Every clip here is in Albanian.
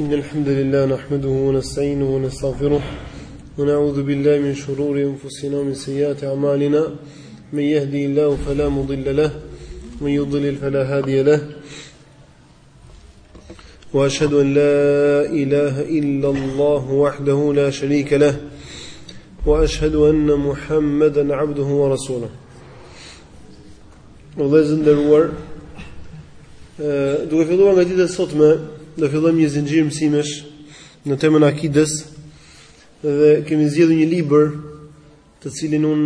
إن الحمد لله نحمده ونستعينه ونستغفره ونعوذ بالله من شرور أنفسنا ومن سيئات أعمالنا من يهدي الله فلا مضل له ومن يضلل فلا هادي له وأشهد أن لا إله إلا الله وحده لا شريك له وأشهد أن محمدا عبده ورسوله O vëllezër të nderuar, duke filluar nga dita e sotme, do fillojmë një zinxhir mësimesh në temën e akides dhe kemi zgjedhur një libër të cilin un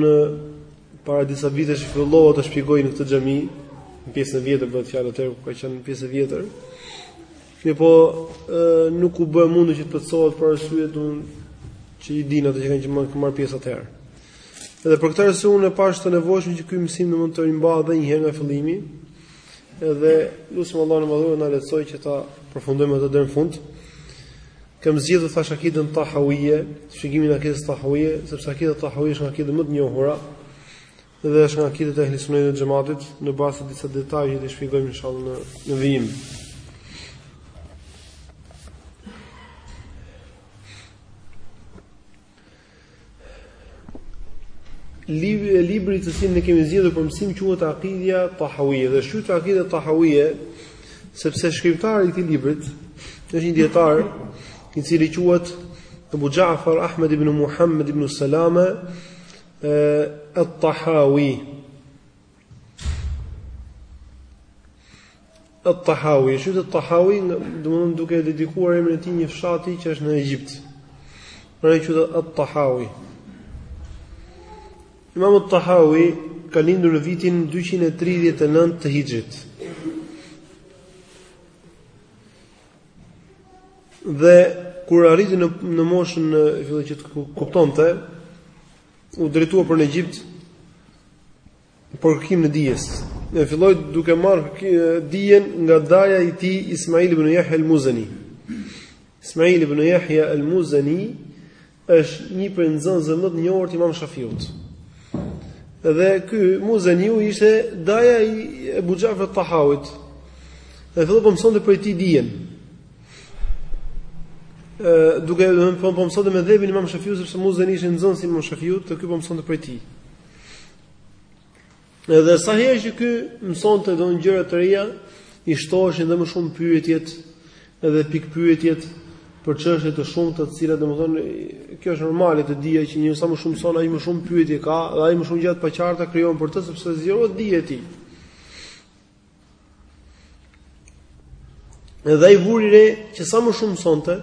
para disa vitesh e fillova ta shpjegoj në këtë xhami, në pjesën e vjetër bëhet fjalë aty ku ka qenë në pjesën e vjetër. Mirëpo, nuk u bë mundur që të plotësohet për arsyet që i dinë ato që kanë marr pjesë atëherë. Dhe për këtë arsye unë e pash të nevojshëm që ky mësim do të rimbahet edhe një herë nga fillimi. Edhe lutem Allahun e madhëruar të na lehtësoj që ta përfundojmë atë deri në fund. Kam zgjedhur thash akidën tahawije, shpjegimin e akidës tahawije, sepse akida tahawije është akida më e njohur dhe është nga akidet e ehlisunit dhe xhamatit në bazë të disa detajeve që i shpjegojmë inshallah në në vijim. Libri, libri të cilin ne kemi zgjedhur për mësim quhet Aqida Tahawiye dhe është quajt Aqida Tahawiye sepse shkrimtari i këtij libri është një dietar i cili quhet Abu Ja'far Ahmed ibn Muhammad ibn Salama al-Tahawi At-Tahawi, është quajt At-Tahawi, domethënë duke e dedikuar emrin e tij një fshati që është në Egjipt. Pra ai quhet At-Tahawi. Imam At-Tahawi ka lindur në vitin 239 të Hijrit. Dhe kur arriti në në moshën që filloi që të kuptonte, u drejtua për në Egjipt për kërkimin e dijes. Dhe filloi duke marrë dijen nga daja i tij Ismail ibn Yahya al-Muzani. Ismail ibn Yahya al-Muzani është një prej nxënësve më të njohur të Imam Shafiut. Dhe ky Muzaniu ishte daja i Abu Ja'far al-Tahawit. Dhe filloi po mësonte prej tij dijen. Ë duke po, po mësonte medhhebin e Imam Shafiut sepse Muzani ishte nxënës i Imam Shafiut, dhe ky po mësonte prej tij. Edhe sa herë që ky mësonte domethënë gjëra të reja, i shtoheshin dhe më shumë pyetjet edhe pikëpyetjet për çështje të shumta, të cilat domethënë kjo është normale te dija që njeriu sa më shumë mëson aq më shumë pyetje ka dhe aq më shumë gjëra të paqarta krijohen për të sepse zgjerohet dija e tij. Edhe ai vuri re që sa më shumë mësonte,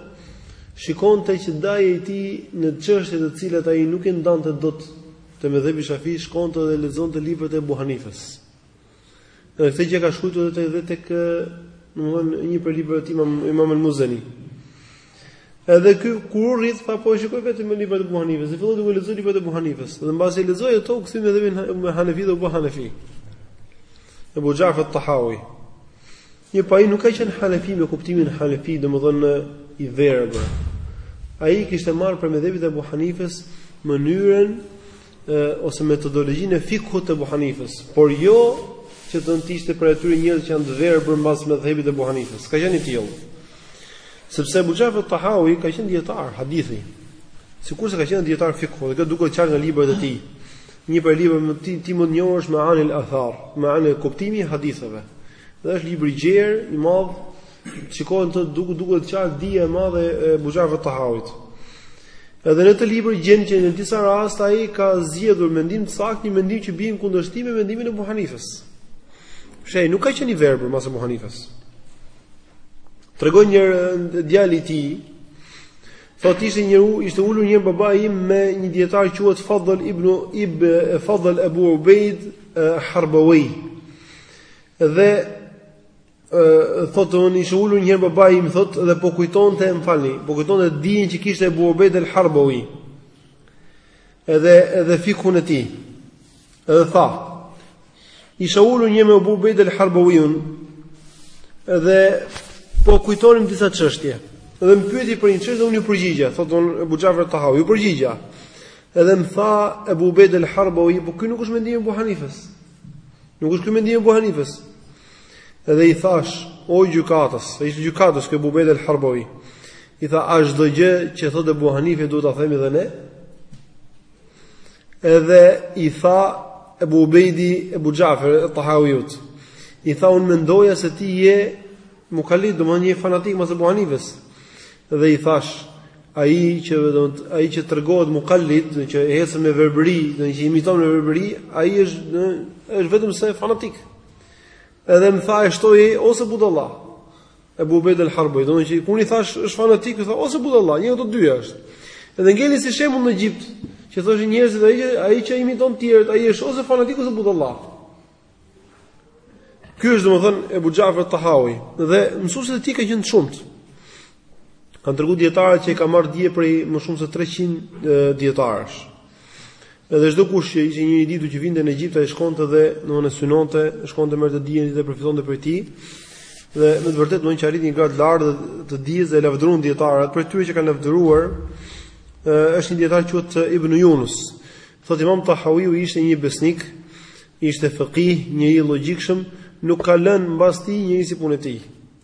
shikonte që daja i tij në çështje të cilat ai nuk i ndante dot te medhhebi shafi, shkonte dhe lexonte librat e Ebu Hanifës. Dhe këtë gjë e ka shkruajtur dhe te edhe tek, domethënë, nëpër librat e tij imam, imam el muzeni. Edhe ky kur u rrit tha po shikoj vetëm me librat e Abu Hanifes, dhe filloi duke lexuar librat e Abu Hanifes, dhe mbasi i lexoi ato u kthye në medhhebin Hanefi dhe u bë Hanefi. Abu Ja'far al-Tahawi. Po ai nuk ka qenë Hanefi me kuptimin Hanefi, domethënë i verbër. Ai kishte marrë prej medhhebit e Abu Hanifes mënyrën ose metodologjinë e fikhut të Abu Hanifës, por jo që do të ishte prej atyre njerëz që janë të verbër mbas medhhebit të Abu Hanifës. Ka qenë i tillë. Sepse Abu Jafar Tahawi ka qenë dietar hadithi. Sikurse ka qenë dietar fikhu, dhe kjo duket qartë nga librat e tij. Një prej librave më të tij më të njohur është Ma'anil Athar, Ma'anil Kuptimi i Haditheve. Dhe është libër i gjerë, i madh, Shikohen të duket duket qartë dija e madhe e Abu Xhafer Tahawit. Edhe në këtë libër gjen që në disa raste ai ka zgjedhur mendim të saktë, një mendim që bie në kundërshtim me mendimin e Abu Hanifës. Shej, nuk ka qenë i verbër pas Abu Hanifës. Tregon një djalë i tij, thotë ishte një ishte ulur një herë babai im me një dietar quhet Fadl ibn Ib Fadl Abu Ubaid Harbawi. Dhe ë thotë unë isha ulur një herë babai im thotë dhe po kujtonte më falni po kujtonte dijen që kishte Abu Ubejd el Harbawi edhe edhe fikun e tij edhe tha isha ulur një herë me Abu Ubejd el Harbawi edhe po kujtonim disa çështje edhe më pyeti për një çështje dhe unë iu përgjigja thotë unë Abu Jafar Tahawi iu përgjigja edhe më tha Abu Ubejd el Harbawi po ky nuk është mendimi i Abu Hanifes nuk është ky mendimi i Abu Hanifes Edhe i thash, o gjykatës, se ishte gjykatës ky Ebu Ubejd el Harbovi, i tha, a çdo gjë që thot Ebu Hanife duhet të themi dhe ne? Edhe i tha, Ebu Ubejdi Ebu Xhafer et Tahawiut, i tha, unë mendoja se ti je mukallid, domethënë fanatik mbas Ebu Hanifes, dhe i thash, ai që do të ai që tregohet mukallid, që ecën me verbëri, që imiton me verbëri, ai është është vetëm se fanatik. Edhe më tha e shtoi ose budalla. Ebu Ubejd el Harboj, domethënë që kur i thash është fanatik, i tha ose budalla, një nga të dyja është. Edhe ngeli si shembull në Egjipt, që thoshin njerëzit ai ai që imiton të tjerët, ai është ose fanatik ose budalla. Ky është domethënë Ebu Xhafer Tahawi dhe mësuesit e tij kanë qenë të shumtë. Kanë tregu dietarët që e ka marrë dije prej më shumë se 300 dietarësh. Edhe çdo kush që ishte njeri i ditur që vinte në Egjipt ai shkonte dhe domthonë synonte, shkonte merrte dijen dhe përfitonte prej tij. Dhe në të vërtetë domthonë që arriti një grad të lartë të dijes dhe e lavdëruan dietarët, prej atyre që e kanë lavdëruar është një dietar quhet Ibn Yunus. Thotë Imam Tahawiu ishte njeri besnik, ishte faqih, njeri i logjikshëm, nuk ka lënë mbas tij njeri si punë e tij.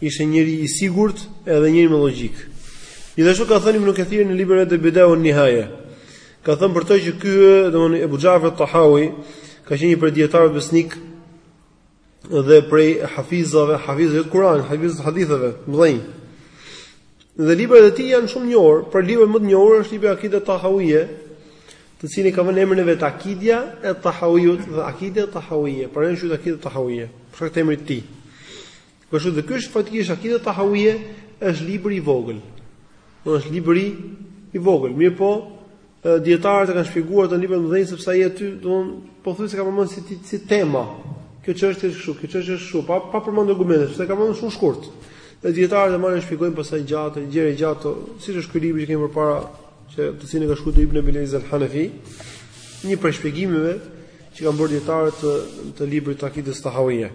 Ishte njeri i sigurt edhe njeri me logjikë. Gjithashtu ka thënë Ibn Kathir në librin e tij Bidaja uan Nihaya. Ka thënë për të që ky, domthonë Abu Ja'far Tahawi, ka qenë një prej dietarëve besnik dhe prej hafizave, hafizëve të Kuranit, hafizëve të haditheve, mëdhenj. Dhe librat e tij janë shumë të njohur, por libri më i njohur është libri Akida Tahawiyya, të cilin ka vënë emrin e vet Akidia e Tahawiyut dhe Akida Tahawiyya, por ai është Akida Tahawiyya, për këtë emrin e tij. Kështu dhe ky është faktikisht Akida Tahawije është libër i vogël. Do është libër i i vogël, mirëpo dietarët e kanë shpjeguar me libra të mëdhenj sepse ai aty do pothuajse ka përmend si si tema. Kjo çështje është kështu, kjo çështje është kështu, pa pa përmend argumente, sepse ka përmend shumë shkurt. Dhe dietarët e marrin shpjegojnë pasaj gjatë, gjerë e gjatë, siç është ky libër që kemi përpara që të cilin e ka shkruar Ibn Abi el-Izz al-Hanafi, një prej shpjegimeve që kanë bërë dietarët të, të librit Akidës Tahawiyah.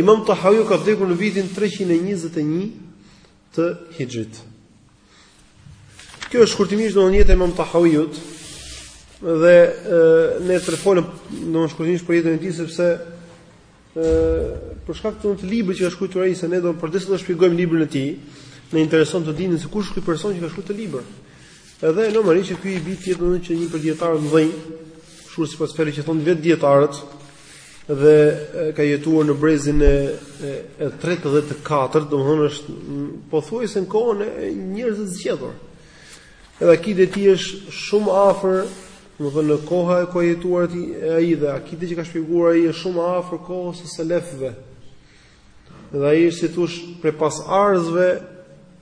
Imam Tahawiu ka vdekur në vitin 321 të Hixhrit. Kjo është shkurtimisht domthonë jeta e Imam Tahawiut dhe e, ne të folëm domthonë shkurtimisht për jetën e tij sepse ë për shkak të, të librit që ka shkruar ai se ne përderisa do shpjegojmë librin e tij, na intereson të dimë se kush është ky person që ka shkruar këtë libër. Edhe normal që ky i bie të jetë që një prej dijetarëve të mëdhenj, shkurt sipas fjalëve që thonë vetë dijetarët, dhe ka jetuar në brezin e, e, e tretë dhe të katërt, domethënë është pothuajse në kohën e njerëzve të zgjedhur. Edhe akideja e tij është shumë afër, domethënë koha ku ka jetuar ai dhe akideja që ka shpjeguar ai është shumë afër kohës së selefëve. Dhe ai është si të thuash prej pasardhësve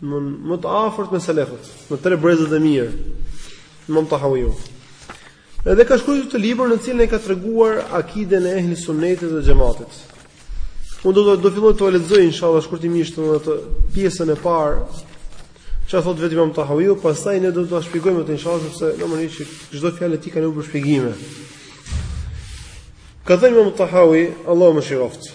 më, më të afërt me selefët, me tre brezat e mirë. Imam Tahawiu. Edhe ka shkruar këtë libër në të cilin e ka treguar akiden e ehli sunnetit dhe xhematit. Unë do të do filloj të lexoj inshallah shkurtimisht në atë pjesën e parë çfarë thotë vetë Imam Tahawiu, pastaj ne do ta shpjegojmë atë inshallah sepse normalisht çdo fjalë e tij ka nevojë për shpjegime. Ka thënë Imam Tahawi, Allahu e mëshiroftë.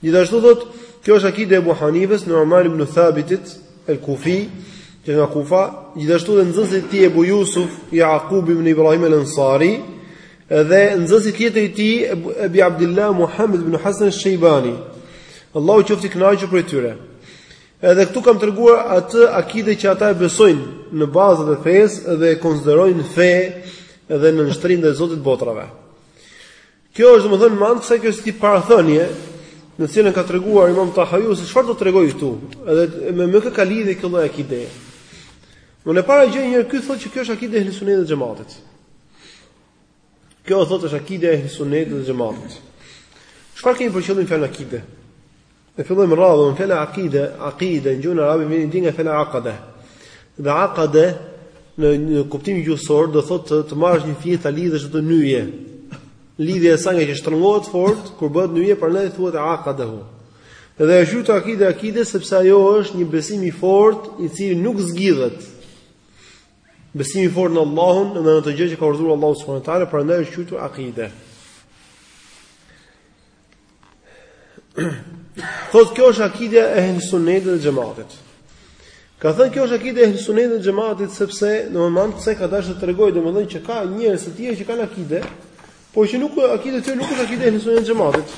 Gjithashtu thotë, kjo është akide e Abu Hanifes, Nu'man ibn Thabitit, al-Kufi, që nga Kufa, gjithashtu dhe nxënësi i tij Abu Yusuf, Yaqub ibn Ibrahim al-Ansari, dhe nxënësi tjetër i tij Abi Abdillah Muhammad ibn Hasan al-Shaybani. Allahu qoftë i kënaqur prej tyre. Edhe këtu kam treguar atë akide që ata e besojnë në bazat e fesë dhe e konsiderojnë fe dhe nënshtrim ndaj Zotit të botërave. Kjo është domethënë me anë të kësaj që është si parathënie, në cilën ka treguar Imam Tahaju se çfarë do të tregoj këtu, edhe me kë ka lidhje kjo lloj akide. E para gjë që ky thotë që kjo është akide e Ehli Sunnetit dhe Xhamatit. Kjo thotë është akide e Ehli Sunnetit dhe Xhamatit. Çfarë kemi për qëllim me fjalën akide? E fillojmë me radhë, fjala aqide, aqide në gjuhën arabe vjen nga fjala aqada. Dhe aqada në një kuptim gjuhësor do thotë të, të marrësh një fije ta lidhësh atë nyje. Lidhja e saj ngaqë shtrëngohet fort kur bëhet nyje, prandaj thuhet aqadahu. Dhe është quajtur aqide, aqide sepse ajo është një besim i fort i cili nuk zgjidhet. Besimi i fort në Allahun dhe në atë gjë që ka urdhëruar Allahu subhanahu wa taala, prandaj është quajtur aqide. Thot kjo është akidja e Ehlusunnetit dhe Xhamatit. Ka thënë kjo është akide e Ehlusunit dhe Xhamatit sepse në moment sepse ka dashur të tregojë domethënë që ka njerëz të tjerë që kanë akide, por që nuk akide e tyre nuk është akide e Ehlusunit dhe Xhamatit.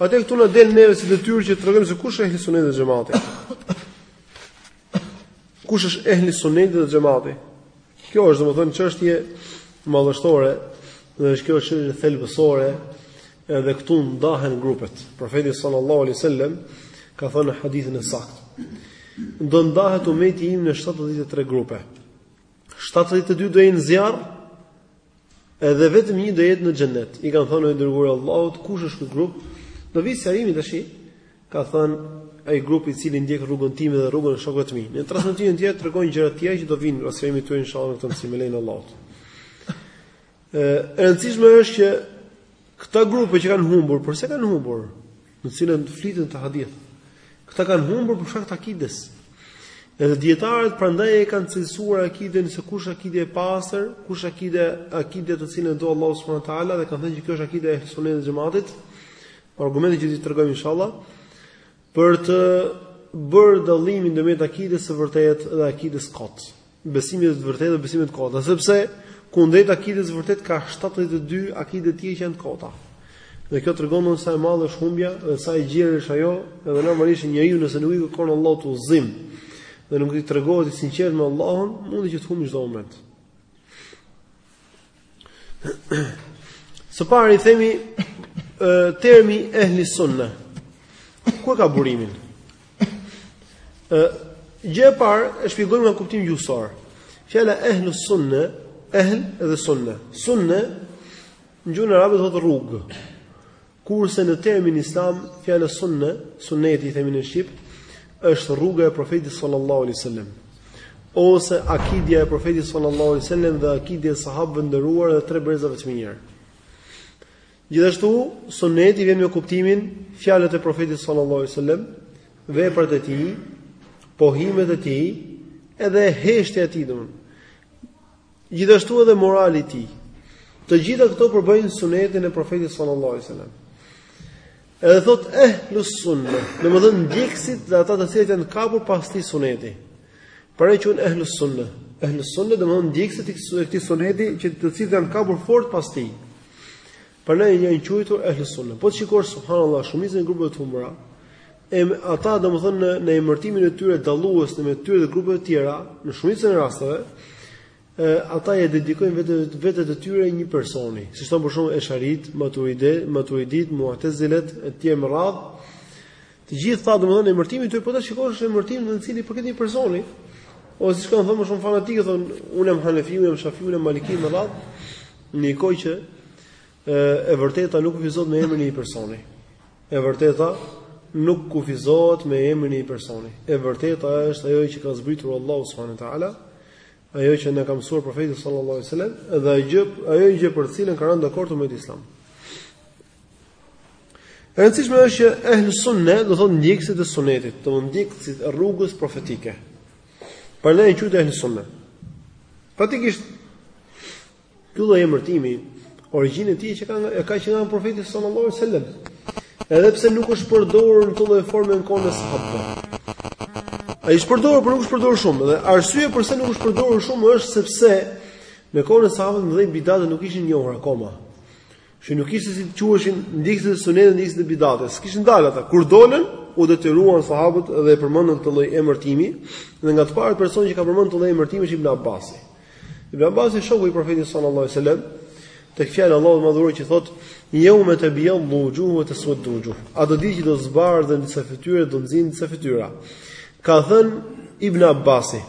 Atë këtu na del neve si detyrë që të tregojmë se kush është Ehlusunit dhe Xhamatit. Kush është Ehlusunit dhe Xhamatit? Kjo është domethënë çështje madhështore dhe është kjo është çështje thelbësore edhe këtu ndahen grupet. Profeti sallallahu alaihi wasallam ka thënë në hadithin e saktë. Do ndahet umeti im në 73 grupe. 72 do jenë zjarr, edhe vetëm një do jetë në xhennet. I kanë thënë o i dërguari i Allahut, kush është ky grup? Do vi sqarimi tashi. ka thënë ai grup i cili ndjek rrugën time dhe rrugën e shokëve të mi. Në transmetimin tjetër tregon gjëra të tjera që do vinë do i shpjegojmë inshallah në këtë mësim me lejen e Allahut. Ë, e rëndësishme është që këta grupe që kanë humbur, përse kanë humbur? Për të cilën flitet në këtë hadith. Këta kanë humbur për shkak të akides. Edhe dietarët prandaj e kanë cilësuar akiden se kush akide e pastër, kush akide akide të cilën do Allahu subhanahu wa taala dhe kanë thënë që kjo është akide e ehli sunetit dhe xhamatit Argumente që t'i tregojmë inshallah për të bërë dallimin ndërmjet akides së vërtetë dhe akides së kotë. Besimit të vërtetë dhe besimit të kotë, sepse kundrejt akides së vërtetë ka 72 akide të tjera që janë të kota. Dhe kjo tregon se sa e madhe është humbja dhe sa e gjerë është ajo, edhe normalisht njeriu nëse nuk i kërkon Allahut udhëzim dhe nuk i tregohet i sinqertë me Allahun, mundet që të humbi çdo moment. Së pari themi termi ehli sunna. Ku e ka burimin? Ë gjë e parë e shpjegojmë nga kuptimi gjuhësor. Fjala ehli sunna, ehl dhe sunna. Sunna në gjuhën arabe thotë rrugë. Kurse në termin Islam, fjala sunne, sunneti i themi në shqip, është rruga e profetit sallallahu alaihi wasallam ose akidia e profetit sallallahu alaihi wasallam dhe akidia e sahabëve të nderuar dhe tre brezave të mirë. Gjithashtu, sunneti vjen me kuptimin fjalët e profetit sallallahu alaihi wasallam, veprat e tij, pohimet e tij, edhe heshtja e tij domethënë. Gjithashtu edhe morali i tij. Të gjitha këto përbëjnë sunetin e Profetit sallallahu alajhi wasallam. Edhe thotë ehlus sunne, domethënë ndjekësit dhe ata të cilët janë kapur pas këtij suneti. Prandaj quhen ehlus sunne. Ehlus sunne domethënë ndjekësit e këtij suneti që të cilët janë kapur fort pas tij. Prandaj janë quajtur ehlus sunne. Po të shikosh subhanallah shumicën e grupeve të humbura, e ata domethënë në, në emërtimin e tyre dallues në mes tyre dhe grupeve të tjera, në shumicën e rasteve, e, ata e dedikojnë vetë veten e tyre një personi, siç thonë për shembull Esharit, Maturide, Maturidit, Mu'tazilet e tjera me radhë. Të gjithë këta domethënë emërtimi i tyre, po ta shikosh është emërtim i cili i përket një personi, ose siç kanë thënë me shumë fanatizëm thonë, unë jam Hanefi, unë jam Shafi, unë jam Maliki me radhë, në kohë që e, e vërteta nuk kufizohet me emrin e një personi. E vërteta nuk kufizohet me emrin e një personi. E vërteta është ajo që ka zbritur Allahu subhanahu wa taala, ajo që na ka mësuar profeti sallallahu alaihi wasallam dhe ajo ajo gjë për të cilën kanë rënë dakord umeti islam. E rëndësishme është që ehl sunne, domethënë ndjekësit e sunetit, domethënë ndjekësit e rrugës profetike. Prandaj u quajt ehl sunne. Faktikisht, ky lloj emërtimi, origjinën e tij që ka nga, e ka që nga profeti sallallahu alaihi wasallam. Edhe pse nuk është përdorur në këtë formë në kohën e sahabëve. Ai është përdorur, por nuk është përdorur shumë dhe arsyeja pse nuk është përdorur shumë është sepse në kohën e sahabëve domethënë bidatet nuk ishin njohur akoma. që nuk ishte si të quheshin ndjekësit e sunetit dhe ndjekësit e bidatit. S'kishin dalë ata. Kur dolën, u detyruan sahabët dhe e përmendën këtë lloj emërtimi, dhe nga të parët persona që ka përmendur këtë lloj emërtimi është Ibn Abbasi. Ibn Abbasi shoku i Profetit sallallahu alajhi wasallam, tek fjala e Allahut të madhëruar që thotë: "Yawma tabyaddu wujuhun wa taswaddu wujuh." Atë ditë që do zbardhen disa fytyra, do nxihen disa fytyra. Ka thënë Ibn Abbasi,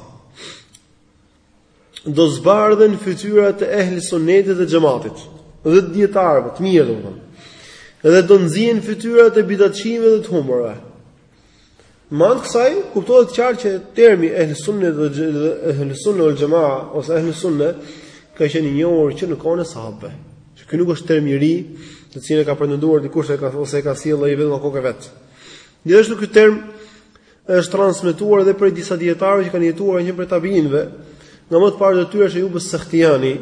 do zbardhen fytyrat e ehli sunnetit dhe xhamatit dhe të dietarëve të mirë domethënë. Dhe do nxihen fytyrat e bidatçive dhe të humburve. Mbas kësaj kuptohet qartë që termi ehli sunne dhe ehli sunne uel xhemaa ose ehli sunne ka qenë i njohur që në kohën e sahabëve. Që ky nuk është term i ri, të cilin e ka pretenduar dikush e ka ose e ka sjellë ai vetë me kokë të vet. Gjithashtu ky term Është transmetuar edhe prej disa dijetarëve që kanë jetuar, një prej tabiinëve, nga më të parë të tyre është Ayyub as-Sakhtiyani,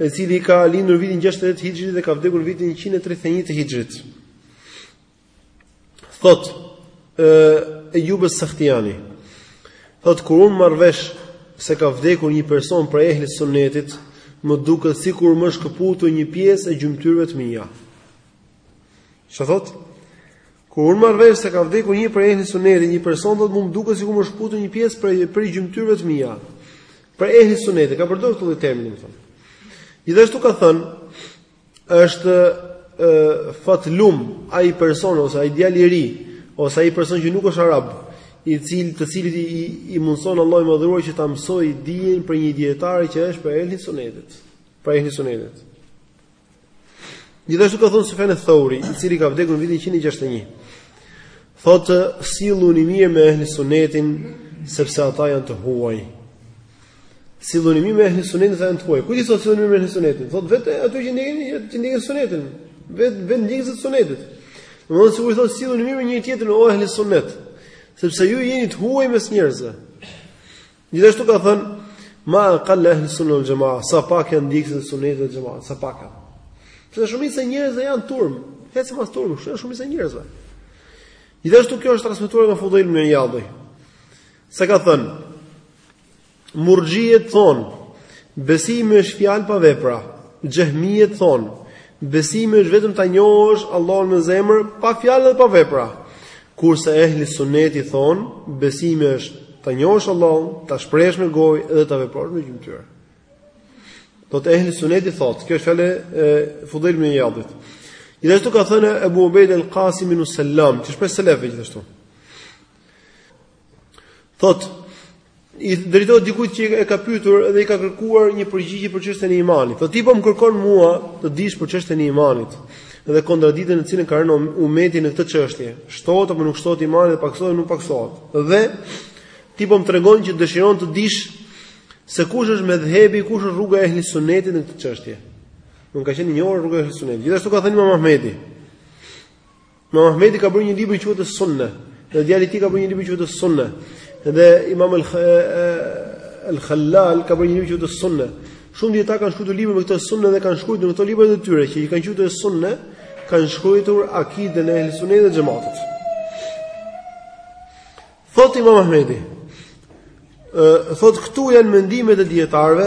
i cili ka lindur vitin 68 Hijrit dhe ka vdekur vitin 131 të Hijrit. Thot, ë Ayyub as-Sakhtiyani, thot kur unë marr vesh se ka vdekur një person prej ehli sunnetit, më duket sikur më shkëputet një pjesë e gjymtyrëve të mia. Ça thot? Kur unë marr vesh se ka vdekur një prej ehli sunetit, një person domethënë më duket sikur më shkëputet një pjesë prej prej gjymtyrëve të mia. Prej ehli sunetit ka përdorur këtë lloj termi, domethënë. Gjithashtu ka thënë është ë fatlum ai person ose ai djalë i ri ose ai person që nuk është arab, i cili të cilit i, i mundson Allahu i madhëruar që ta mësojë dijen prej një dietar që është prej ehli sunetit, prej ehli sunetit. Gjithashtu ka thënë Sufjan al-Thauri, i cili ka vdekur në vitin 161. Thotë, "Silluni mirë me ehli sunetin, sepse ata janë të huaj." Silluni mirë me ehli sunetin, se ata janë të huaj. Kujt i thotë silluni mirë me ehli sunetin? Thotë vetë atyre që ndjekin, që ndjekin sunetin, vetë, vetë ndjekësve të sunetit. Domthonë sikur i thotë silluni mirë me njëri-tjetrin, o ehli sunet, sepse ju jeni të huaj mes njerëzve. Gjithashtu ka thënë ma qalla ahli sunna wal jamaa, sa pak janë ndjekësit e sunnetit dhe xhematit, sa pak janë. Sepse shumica e njerëzve janë turm, ecin pas turmës, shumica e njerëzve. Gjithashtu kjo është transmetuar nga Fudhail ibn Iyadh. Se ka thënë Murxhiet thon, besimi është fjalë pa vepra. Xehmiet thon, Besimi është vetëm ta njohësh Allahun me zemër, pa fjalë dhe pa vepra. Kurse ehli sunneti thon, besimi është ta njohësh Allahun, ta shprehësh me gojë dhe ta veprosh me gjymtyr. Domethënë ehli sunneti thot, kjo është fjalë e Fudhel ibn Iyadit. Gjithashtu ka thënë Abu Ubayd al-Qasim ibn Sallam, që është prej selefëve gjithashtu. Thotë, i drejtohet dikujt që e ka pyetur dhe i ka kërkuar një përgjigje për çështjen e imanit. Thotë ti po më kërkon mua të dish për çështjen e imanit dhe kontradiktën në cilën ka rënë um-, umeti në këtë çështje. Shtohet apo nuk shtohet imani dhe paksohet, nuk paksohet. Dhe ti po më tregon që dëshiron të dish se kush është medhhebi, kush është rruga e ehli sunnetit në këtë çështje. Ka qenë e njohur rruga e ehli sunnetit. Gjithashtu ka thënë Imam Ahmedi. Imam Ahmedi ka bërë një libër që quhet Sunne, dhe djali i tij ka bërë një libër që quhet Sunne. Dhe Imam Al-Khallal ka bërë një libër që quhet Sunne. Shumë dietar kanë shkruar libra me këtë Sunne dhe kanë shkruar në këto libra të tyre që i kanë quajtur Sunne, kanë shkruar Akiden e Ehli Sunnetit dhe Xhematit. Thotë Imam Ahmedi, thotë këtu janë mendimet e dijetarëve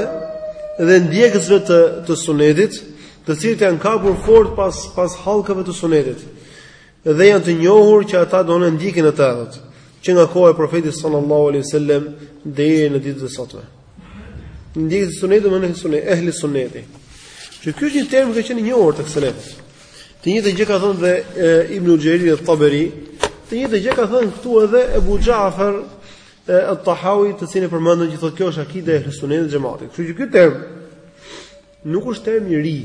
dhe ndjekësve të të sunetit, të cilët janë kapur fort pas pas hallkave të sunetit. Dhe janë të njohur që ata domethënë ndjekin atë rrugë, që nga koha e profetit sallallahu alaihi wasallam deri në ditët e sotme. Ndjekësit e sunetit domethënë sunet, ehli suneti. Që ky është një term që ka qenë i njohur tek selefët. Të njëjtën gjë ka thënë dhe Ibnu Xherir et-Taberi, të njëjtën gjë ka thënë këtu edhe Ebu Xhafer et-Tahavi, të cilin e përmendëm që thotë kjo është akidja e Sunnetit e Xhematit. Kështu që ky term nuk është term i ri.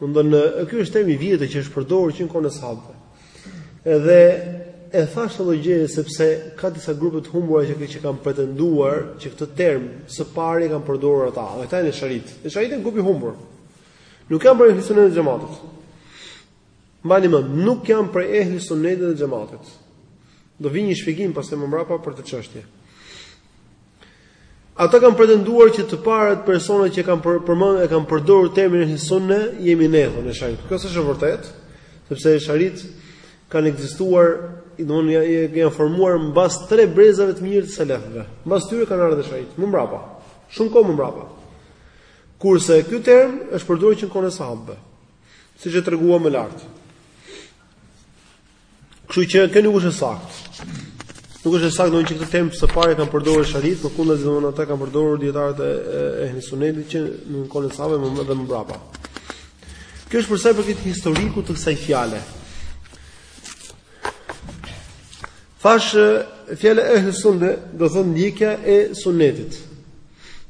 Domethënë ky është term i vjetër që është përdorur që në kohën e sahabëve. Edhe e thash këtë gjë sepse ka disa grupe të humbura që që kanë pretenduar që këtë term së pari e kanë përdorur ata. Ata janë esharitë. Domethënë esharitë janë grup i humbur. Nuk janë prej ehli sunetit e xhematit. Mbani mend, nuk janë prej ehli sunetit e xhematit. Do vijë një shpjegim pastaj më mrapa për këtë çështje. Ata kanë pretenduar që të parët personat që kanë përmend e kanë përdorur termin ehli sunne jemi ne thonë esharitë. Kjo s'është e vërtetë, sepse esharitë kanë ekzistuar, domethënë janë janë formuar mbas tre brezave të mirë të selefëve. Mbas tyre kanë ardhur esharitë, më mbrapa. Shumë kohë më mbrapa. Kurse ky term është përdorur që në kohën e sahabëve, siç e treguam më lart. Kështu që kjo nuk është e saktë. Nuk është e saktë domethënë që këtë term së pari e kanë përdorur esharitë, por kundërta, domethënë atë e kanë përdorur dijetarët e ehli sunetit që në kohën e sahabëve e edhe më mbrapa. Kjo është për sa i përket historikut të kësaj fjale. Tash fjala ehli sunne domethënë ndjekja e sunnetit.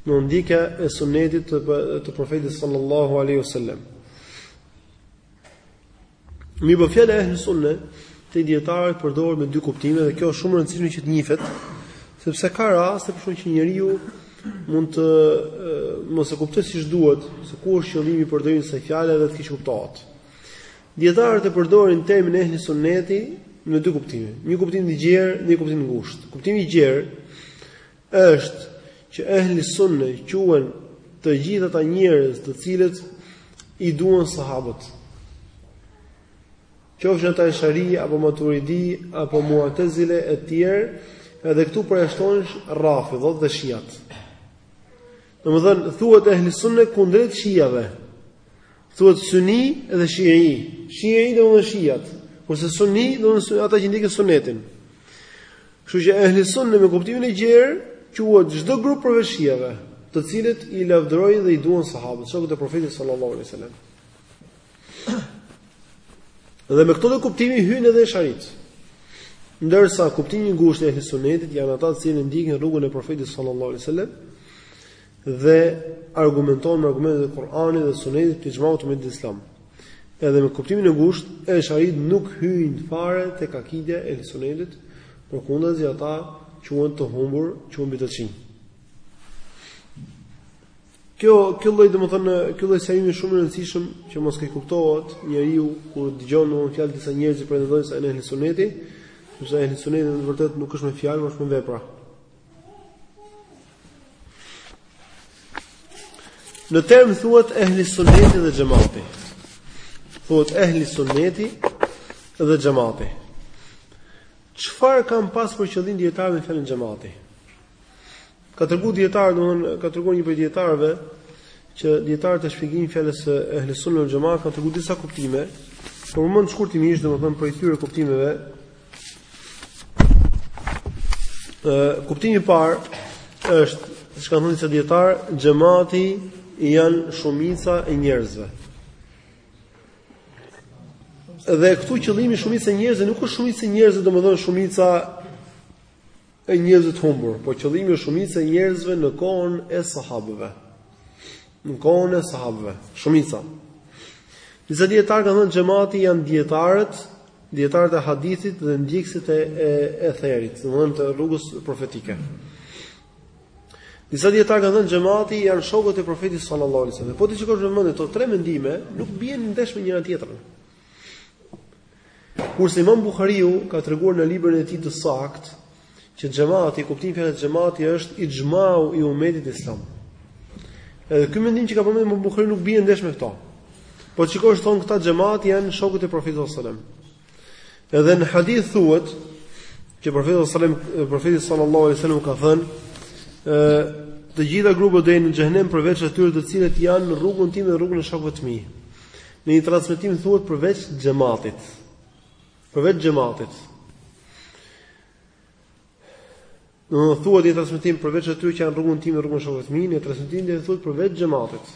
Domethënë ndjekja e sunnetit të të profetit sallallahu alaihi wasallam. Mirëpo fjala ehli sunne te dijetarët përdoret me dy kuptime dhe kjo është shumë e rëndësishme që të njihet, sepse ka raste për shkak që njeriu mund të mos e kuptojë siç duhet se ku është qëllimi i përdorimit të kësaj fjale dhe të keqkuptohet. Dijetarët e përdorin termin ehli sunneti në dy kuptime, një kuptim të gjerë dhe një kuptim të ngushtë. Kuptimi i gjerë është që ehli sunne quhen të gjithë ata njerëz të cilët i duan sahabët. Qofshin ata Eshari apo Maturidi apo Mu'tazile e tjerë, dhe këtu përjashtohen Rafidat dhe Shiat. Domethënë thuhet ehli sunne kundrejt shijave. Thuhet sunni dhe shi'i. Shi'i domethënë shijat, kurse sunni domethënë ata që ndjekin sunetin. Kështu që ehli sunne me kuptimin e gjerë quhet çdo grup përveç shijave, të cilët i lavdërojnë dhe i duan sahabët, shokët e profetit sallallahu alaihi wasallam. Dhe me këto dy kuptime hyjnë edhe esharitë. Ndërsa kuptimi i ngushtë i ehli sunetit janë ata të cilët ndjekin rrugën e profetit sallallahu alajhi wasallam dhe argumentojnë me argumentet e Kur'anit dhe Sunetit të ixhmaut të umetit islam. Edhe me kuptimin e ngushtë, esharitë nuk hyjnë fare tek akidja e ehli Sunetit, përkundazi ata quhen të humbur, quhen bidatçinj. Kjo kjo lloj domethënë ky lloj sqarimi është shumë i rëndësishëm që mos keqkuptohet njeriu kur dëgjon fjalë disa njerëz që pretendojnë se janë ehli suneti, sepse ehli suneti në të vërtetë nuk është me fjalë, por është me vepra. Në term thuhet ehli suneti dhe xhamati. Thuhet ehli suneti dhe xhamati. Çfarë kanë pas për qëllim dietarët me fjalën xhamati? Ka treguar dietar, domthonë ka treguar një prej dietarëve që dietarët në shpjegimin e fjalës së ehli sunne wal xhamat kanë treguar disa kuptime, por më shkurtimisht domthonë prej këtyre kuptimeve. Ë kuptimi i parë është, siç kanë thënë disa dietar, xhamati janë shumica e njerëzve. Dhe këtu qëllimi shumica e njerëzve nuk është shumica e njerëzve, domthonë shumica e njerëzve të humbur, por qëllimi është shumica e njerëzve në kohën e sahabëve. Në kohën e sahabëve, shumica. Disa dietar kanë thënë xhamati janë dietarët, dietarët e hadithit dhe ndjekësit e e, etherit, domthonë të rrugës profetike. Disa dietar kanë thënë xhamati janë shokët e profetit sallallahu alajhi wasallam. Po t'i shikosh edhe këto tre mendime, nuk bien ndesh me njëra tjetrën. Kurse Imam Buhariu ka treguar në librin e tij të saktë që xhamati, kuptimi i fjalës xhamati është ixhmau i umetit islam. Edhe ky mendim që ka përmendur Imam Buhariu nuk bie ndesh me këto. Po të shikosh thon këta xhamati janë shokët e Profetit sallallahu alajhi wasallam. Edhe në hadith thuhet që Profeti sallallahu alajhi wasallam, Profeti sallallahu alajhi wasallam ka thënë, ë të gjitha grupet do jenë në xhehenem përveç atyre të cilët janë në rrugën time dhe rrugën e shokëve të mi. Në një transmetim thuhet përveç xhamatit. Përveç xhamatit. Domethënë thuhet në një transmetim përveç atyre që janë në rrugën time dhe rrugën e shokëve të mi, një transmetim tjetër thuhet përveç xhamatit.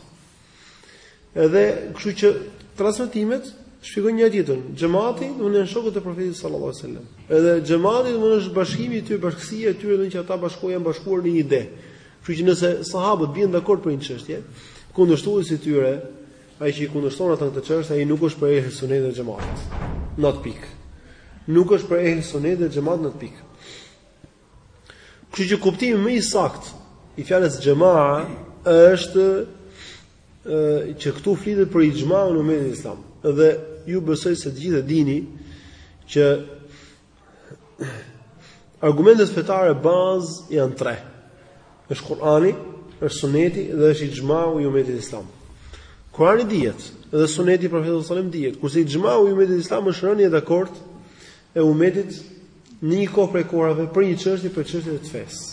Edhe, kështu që transmetimet shpjegojnë njëra tjetrën. Xhamati janë shokët e profetit sallallahu sallam. Edhe xhamati domethënë është bashkimi të bashkësia e tyre domethënë që ata bashkojnë janë bashkuar në një ide. Kështu që nëse sahabët bien dakord për një çështje, kundërshtuesi i tyre, ai që i kundërshton ata në këtë çështje, ai nuk është prej ehli sunetit e xhematit. Në atë pikë. Nuk është prej ehli sunetit e xhematit në atë pikë. Kështu që kuptimi më i saktë i fjalës xhemaa është ë që këtu flitet për ixhmaun e umetit islam. Dhe ju besoj se të gjithë e dini që Argumentet fetare bazë janë tre. Është Kur'ani, është Suneti dhe është ixhmau i umetit islam. Kur'ani dihet dhe Suneti i Profetit sallallahu alajhi wasallam dihet, kurse ixhmau i umetit islam është rënia dakord e umetit në një kohë prej kohërave për një çështje prej çështjeve të fesë.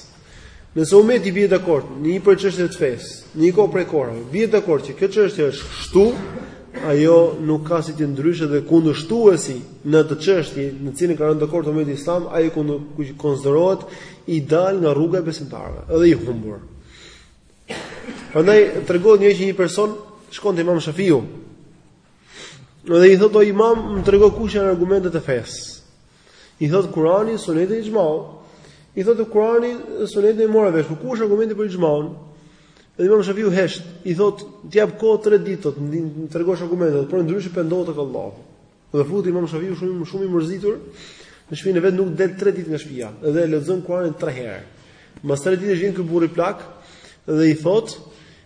Nëse ummeti bie dakord në një prej çështjeve të fesë, në një kohë prej kohërave, bie dakord që kjo çështje është kështu, ajo nuk ka si të jetë ndryshe dhe kundërshtuesi në atë çështje, në cilën ka rënë dakord ummeti islam, ai kundër konsiderohet i dalë nga rruga e besimtarëve, edhe i humbur. Prandaj tregohet që një person shkon te Imam Shafiu. Dhe i thotë o Imam, më trego kush janë argumentet e fesë. I thotë Kurani, Suneti dhe Ixhmau. I thotë Kurani, Suneti e mora vesh, por ku është argumenti për Ixhmaun? Dhe Imam Shafiu hesht, i thotë, "Ti jap kohë 3 ditë, thotë, të tregosh argumentin, por ndryshe pendohu tek Allahu." Dhe futet Imam Shafiu shumë i mërzitur në shpinë e vet, nuk del 3 ditë nga shtëpia dhe lexon Kur'anin 3 herë. Mbas 3 ditësh vjen ky burri plak dhe i thotë,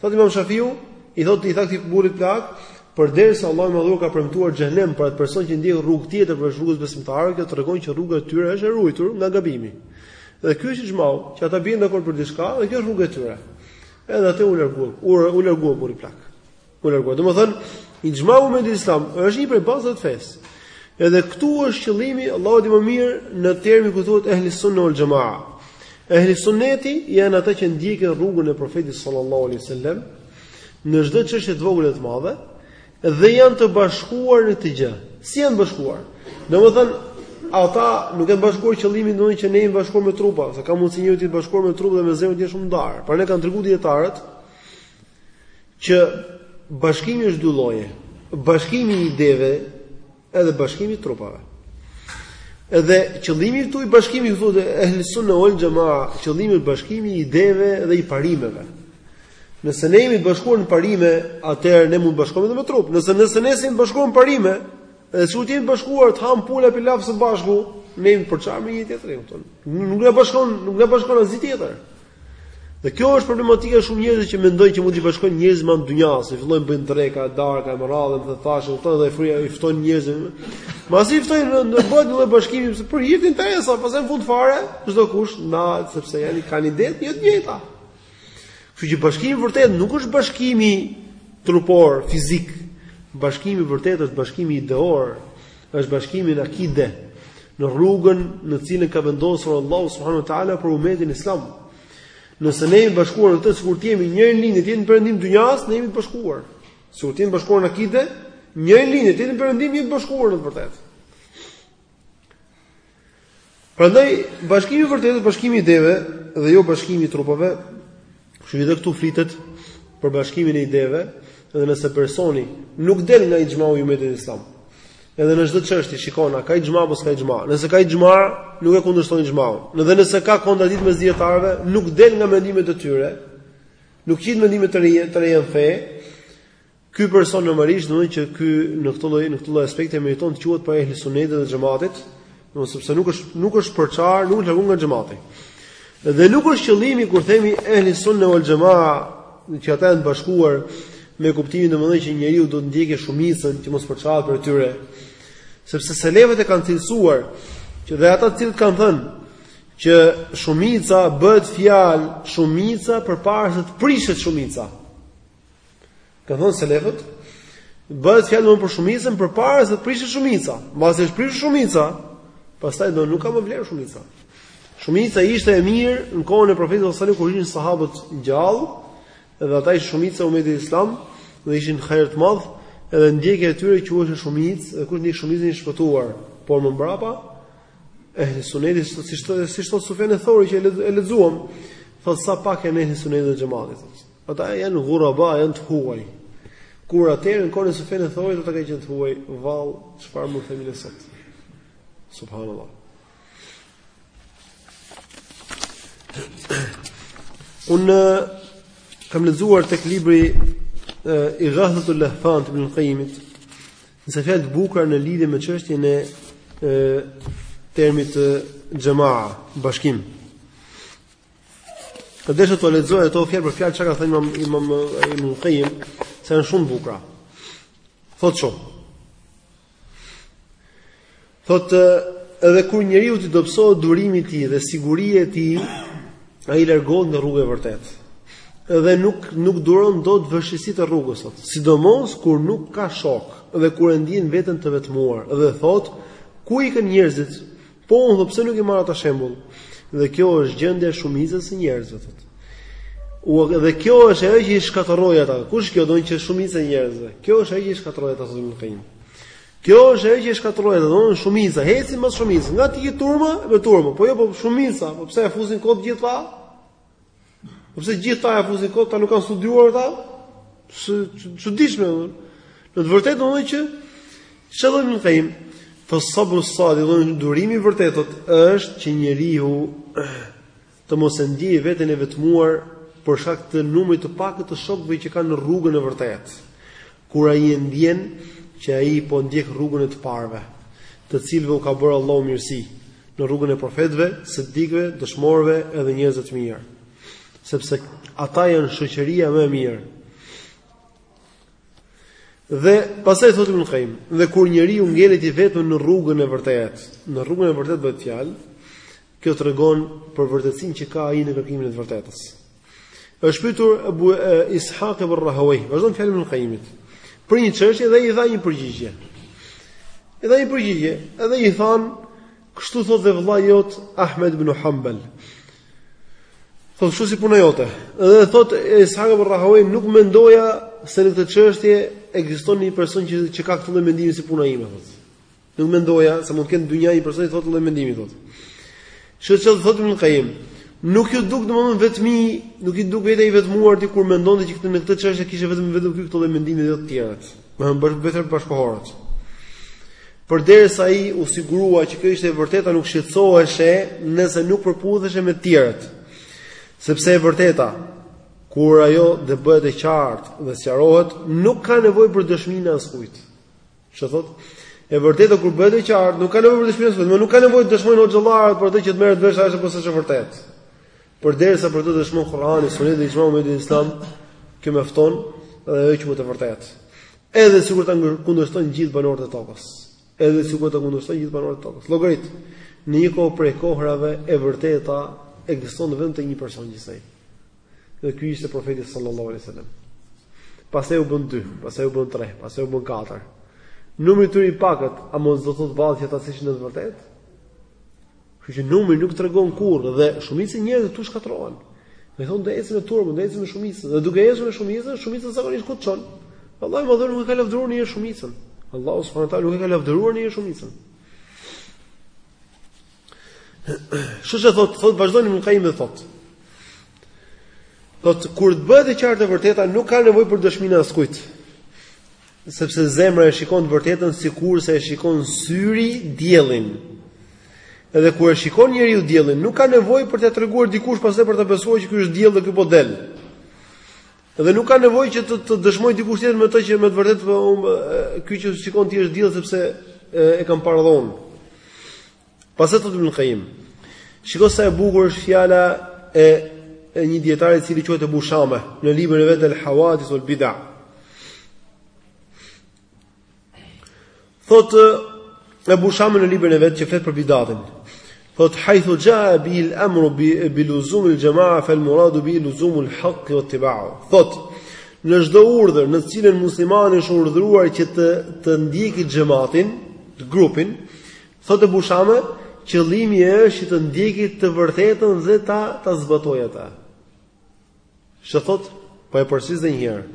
Thotë Imam Shafiu, i thotë i tha këtij burrit plak, përderisa Allahu i Madhëruar ka premtuar xhehenem për atë person që ndjek rrugë tjetër përveç rrugës besimtarëve, kjo tregon që rruga e tyre është e ruajtur nga gabimi. Dhe ky është ixhmau, që ata bien dakord për diçka dhe kjo është rruga e tyre. Edhe atëherë u largua, u largua burri plak. U largua. Domethënë, ixhmau i umetit islam është një prej bazave të fesë. Edhe këtu është qëllimi, Allahu di më mirë në termin kur thuhet ehli sunne uel xhemaa. Ehli sunneti janë ata që ndjekin rrugën e profetit sallallahu alaihi wasallam në çdo çështje të vogël e të madhe dhe janë të bashkuar në këtë gjë. Si janë bashkuar? Domethënë, ata nuk është bashkuar qëllimi domethënë që ne jemi bashkuar me trupa, se ka mundësi njeriu të jetë bashkuar me trup dhe me zemër të jetë shumë ndarë. Prandaj kanë treguar dietarët Që bashkimi është dy lloje, bashkimi i ideve edhe bashkimi i trupave. Edhe qëllimi këtu i bashkimi kur thuhet ehli sunne uel xhemaa, qëllimi është bashkimi i ideve dhe i parimeve. Nëse ne jemi të bashkuar në parime, atëherë ne mund të bashkohemi edhe me trup. Nëse nëse ne s'jemi të bashkuar në parime, Dhe sikur të jemi të bashkuar, të hamë pula pilaf së bashku, ne jemi të përçarë me një tjetrin, kupton? Nuk na bashkon, nuk na bashkon asgjë tjetër. Dhe kjo është problematika e shumë njerëzve që mendojnë që mund të bashkojnë njerëz me dunja, se fillojnë bëjnë dreka, darka, me radhë, me thënë, kupton, dhe fryja i ftojnë njerëzve. Mbasi ftojnë bëhet një bashkimi sepse për hir të interesave, pastaj në fund fare, çdo kush ndahet sepse s'kanë ide të njëjta. Kështu që bashkimi i vërtetë nuk është bashkimi trupor, fizik. Bashkimi i vërtetë është bashkimi ideor, është bashkimi në akide, në rrugën në cilën ka vendosur Allahu subhanahu wa taala për umetin islam. Nëse ne jemi bashkuar në këtë sikur të jemi njëri në lindje tjetri në perëndim të dynjas, ne jemi të bashkuar. Sikur të jemi bashkuar në akide, njëri në lindje tjetri në perëndim jemi të bashkuar në të vërtetë. Prandaj bashkimi i vërtetë është bashkimi i ideve dhe jo bashkimi i trupave. Kështu që edhe këtu flitet për bashkimin e ideve dhe nëse personi nuk del nga ixhmaja e umetit islam. Edhe në çdo çështje shikon a ka ixhma apo s'ka ixhma. Nëse ka ixhma, nuk e kundërshton ixhmaun. Edhe nëse ka kontradiktë mes dietarëve, nuk del nga mendimet e tyre. Nuk qit mendime të reja, të reja në fe. Ky person normalisht, domethënë që ky në këtë lloj në këtë lloj aspekti meriton të quhet prej ehli sunetit dhe xhamatit, domethënë sepse nuk është nuk është përçar, nuk largohet nga xhamati. Dhe nuk është qëllimi kur themi ehli sunne wal xhamaa, që ata janë të bashkuar me kuptimin domethënë që njeriu do të ndjekë shumicën që mos përçahet prej tyre. Sepse selefët e kanë cilësuar që dhe ata të cilët kanë thënë që shumica bëhet fjalë shumica përpara se të prishet shumica. Kanë thënë selefët, bëhet fjalë për shumicën përpara se të prishet shumica. Mbasi është prishë shumica, pastaj do nuk ka më vlerë shumica. Shumica ishte e mirë në kohën e Profetit sallallahu alajhi wasallam kur ishin sahabët gjallë, edhe ata ishin shumica e umatit islam dhe ishin në hajr të madh, edhe ndjekja e tyre quhej shumicë, dhe kush ndjek shumicën është i shpëtuar. Por më mbrapa ehli sunetit siç thotë siç thotë Sufjan e Thori që e lexuam, thotë sa pak janë ehli sunetit e xhamatit. Ata janë ghuraba, janë të huaj. Kur atëherë në kohën e Sufjan e Thaurit ata kanë qenë të huaj, vallë, çfarë mund të themi ne sot? Subhanallahu. Unë kam lexuar tek libri Ighathatul Lahfan të Ibn Qayyimit, disa fjalë të bukura në lidhje me çështjen e termit xhamaa, bashkim. Desha t'ua lexoj ato fjalë për fjalë çka ka thënë Imam Ibn Qayyim, se janë shumë të bukura. Thot shumë. Thot edhe kur njeriut i dobësohet durimi i tij dhe siguria e tij, ai largohet nga rruga e vërtetë. Dhe nuk nuk duron dot vështirësitë e rrugës së tij, sidomos kur nuk ka shok dhe kur e ndjen veten të vetmuar dhe thot ku ikën njerëzit Po unë po pse nuk i marr ata shembull? Dhe kjo është gjendja e shumicës së njerëzve thotë. U dhe kjo është ajo që i shkatërroi ata. Kush kjo don që shumica e njerëzve? Kjo është ajo që i shkatërroi ata zonë të kemi. Kjo është ajo që i shkatërroi ata, donë shumica, eci mas shumicës. Nga t'ikë turma, me turma, po jo po shumica, po pse e fusin kot gjithë ata? Po pse gjithë ata ia fusin kot, ata nuk kanë studiuar ata? E çuditshme. Në të vërtetë domethënë që siç thotë Ibn Qayyim, es-sabr sadik, domethënë durimi i vërtetë është që njeriu të mos e ndjejë veten të vetmuar për shkak të numrit të pakët të shokëve që ka në rrugën e vërtetë. Kur ai e ndjen që ai po ndjek rrugën e të parëve, të cilëve u ka bërë Allahu mirësi, në rrugën e profetëve, sidikëve, dëshmorëve edhe njerëzve të mirë, sepse ata janë shoqëria më e mirë. Dhe pastaj thotë Ibn Qayyim, dhe kur njeriu ngelet i vetëm në rrugën e vërtetë, në rrugën e vërtetë bëhet fjalë, kjo tregon për vërtetësinë që ka ai në kërkimin e të vërtetës. Është pyetur Ishaq ibn Rahawi, vazhdon fjala e Ibn Qayyimit. Për një çështje dhe i dha një përgjigje. I dha një përgjigje, edhe i than, kështu thotë dhe vëllai jot Ahmed ibn Hanbal. Thotë kështu si puna jote. Edhe thotë Ishaq ibn Rahawi nuk mendoja se në këtë çështje ekziston një person që që ka këto lloj mendimi si puna ime, thotë. Nuk mendoja se mund të ketë dynja një person me këto lloj mendimi thotë. Kështu që thotë Ibn Qayyim, nuk ju duk domethënë vetmi, nuk ju duk vetja i vetmuar atij kur mendonte që këtë në këtë çështje kishte vetëm vetëm ky këto lloj mendimi dhe jo të tjerët. Domethënë bashkëkohorët. Përderisa ai u sigurua që kjo ishte e vërteta, nuk shqetësoheshe nëse nuk përputheshe me të tjerët. Sepse e vërteta kur ajo dhe bëhet e qartë dhe sqarohet, nuk ka nevojë për dëshminë e askujt. Çfarë thotë? E vërteta kur bëhet e qartë, nuk ka nevojë për dëshminë e askujt, nuk ka nevojë të dëshmojnë hoxhallarët për atë që të merret vesh ajo sepse është e vërtetë. Përderisa për të dëshmon Kur'ani, Suneti dhe Ixhmai Islam, kjo mjafton dhe ajo që është e vërtetë. Edhe sikur ta kundërshtojnë gjithë banorët e tokës. Edhe sikur ta kundërshtojnë gjithë banorët e tokës. Llogarit, në një kohë prej kohërave e vërteta ekziston vetëm te një person gjithsej. Dhe ky ishte profeti sallallahu alaihi wasallam. Pastaj u bënë 2, pastaj u bënë 3, pastaj u bënë 4. Numri i tyre i pakët, a mos do të thotë vallë që ata s'ishin në të vërtetë? Kështu që numri nuk tregon kurrë dhe shumica e njerëzve të shkatërrohen. Me thënë do ecim me turmë, do ecim me shumicën. Dhe duke ecur me shumicën, shumica zakonisht ku çon? Allahu i madhëruar nuk e ka lavdëruar shumicën. Allahu subhanahu wa taala nuk e ka lavdëruar shumicën. Kështu që thotë, thotë vazhdon Ibn Qayyim dhe thotë. Thotë kur të bëhet e qartë e vërteta, nuk ka nevojë për dëshmi në askujt. Sepse zemra e shikon të vërtetën sikurse e shikon syri diellin. Edhe kur e shikon njeriu diellin, nuk ka nevojë për ta treguar dikush pastaj për ta besuar që ky është diell dhe ky po del. Dhe nuk ka nevojë që të të dëshmojë dikush tjetër me të që me të vërtetë po, ëm, ky që shikon ti është diell sepse e, e kam parë dhon. Pastaj thotë Ibn Qayyim. Shiko sa e bukur është fjala e e një dietari i cili quhet Abu Shama në librin e vet El Hawadith wal Bid'a. Thotë Abu Shama në librin e vet që flet për bidatin. Thotë haythu jaa bihi al-amru bi luzum al-jamaa fa al-murad bihi luzum al-haq wa ittiba'u. Thotë në çdo urdhër në të cilin muslimani është urdhëruar që të të ndjekë xhamatin, të grupin, thotë Abu Shama, qëllimi është që të ndjekë të vërtetën dhe ta ta zbatojë atë. Ç'thotë? Po e përsëris edhe një herë.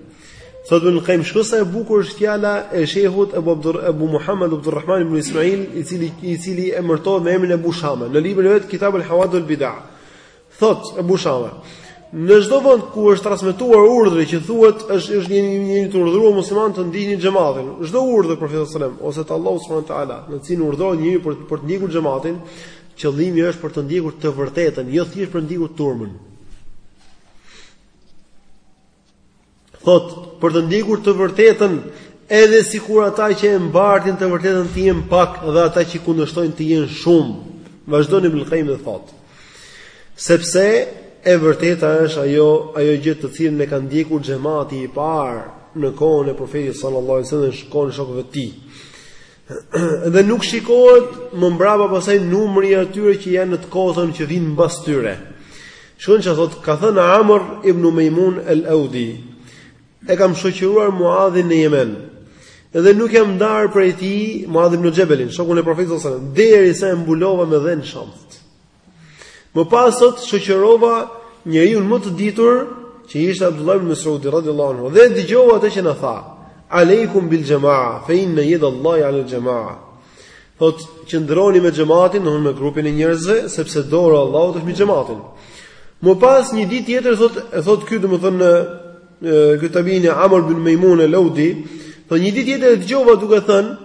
Thotë Ibn Qayyim, shiko sa e bukur është fjala e shehut Abu Abdur Abu Muhammad Abdulrahman ibn Ismail, i cili i cili emërtohet me emrin e Abu Shama, në librin e vet Kitab al-Hawadith al-Bid'a. Thotë Abu Shama, në çdo vend ku është transmetuar urdhri që thuhet është është një një të urdhëruar muslimanët ndiqni xhamatin. Çdo urdhër i profetit sallallahu alajhi wasallam ose të Allahut subhanahu wa taala, në të cilin urdhërohet njeriu për për të ndjekur xhamatin, qëllimi është për të ndjekur të vërtetën, jo thjesht për të ndjekur turmën. Thotë, për të ndjekur të vërtetën, edhe sikur ata që e mbartin të vërtetën të jenë pak dhe ata që kundërshtojnë të jenë shumë. Vazhdon Ibn al-Qayyim dhe thotë. Sepse e vërteta është ajo ajo gjë të cilën e kanë ndjekur xhamati i parë në kohën e profetit sallallahu alajhi wasallam në kohën e shokëve të tij. Dhe nuk shikohet më mbrapa pastaj numri i atyre që janë në të kotën që vijnë mbas tyre. Shiko ça thotë, ka thënë Amr ibn Mejmun el Audi, e kam shoqëruar Muadhin në Jemen, dhe nuk jam ndarë prej tij, Muadh ibn Xhebelin, shokun e profetit sallallahu alajhi wasallam, derisa e mbulova me dhe në Sham, thotë. Më pas thot shoqërova njeriun më të ditur që ishte Abdullah ibn Mas'ud radhiyallahu anhu dhe dëgjova atë që na tha Aleikum bil jamaa fa inna yad Allahi ala al jamaa Thot qëndroni me xhamatin, domthonë me grupin e njerëzve, sepse dora e Allahut është me xhamatin. Më pas një ditë tjetër thot e thot ky domthonë ky tabini Amr ibn Maimun al-Audi, thot një ditë tjetër dëgjova duke thënë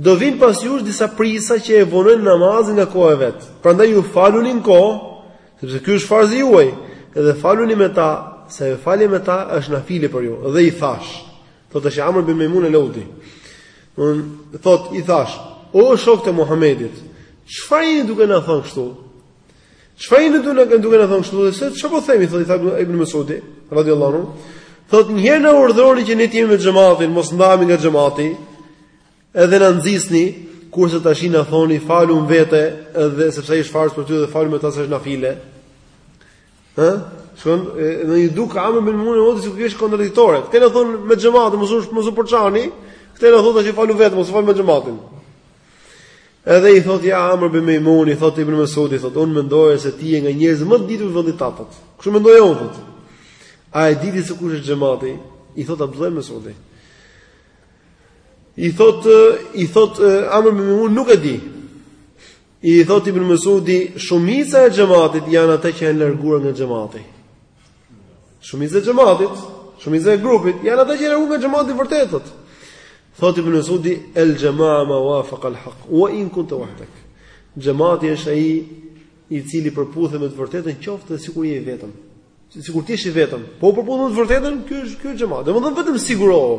Do vinë pas jush disa prijësa që e vonojnë namazin nga koha e vet. Prandaj ju faluni në kohë, sepse ky është farzi juaj, dhe faluni me ta, se falja me ta është nafile për ju. Dhe i thash, thotë pra Amr bin Maimun al-Audi. Un thot i thash, o shok të Muhamedit, çfarë jeni duke na thënë kështu? Çfarë jeni duke duke na thënë kështu? Se çfarë po themi, thotë i tha Ibn Mesudi, radhiyallahu anhu. Thot një herë na urdhëroni që ne të jemi me xhamatin, mos ndahemi nga xhamati. Edhe na nxisni, kurse tash na thoni falu vetëm edhe sepse ai është farz për ty dhe falu me ta se është nafile. Hë? Shkon në një duk amë me mundë ose sikur është kontradiktore. Këtu na thon me xhamatin, mos u mos u përçani. Këtu na thotë që falu vetëm, mos u fal me xhamatin. Edhe i thotë ja Amr bin Maimun, i thotë Ibn Mas'ud, i thotë unë mendoj se ti je nga njerëzit më të ditur vendit tatat. Kështu mendoj unë thotë. A e di ti se kush është xhamati? I thotë Abdullah Mas'udi. I thot i thot Amr ibn Maimun nuk e di. I thot Ibn Mesudi, shumica e xhamatit janë ata që janë larguar nga xhamati. Shumica e xhamatit, shumica e grupit janë ata që janë larguar nga xhamati i vërtetë. Thot Ibn Mesudi, el jamaa ma wafaqa al haq wa in kunta wahdak. Xhamati është ai i cili përputhet me të vërtetën qoftë sikur je i vetëm. Sikur ti je i vetëm, po u përputhe me të vërtetën, ky është ky është xhamati. Domethënë vetëm sigurohu.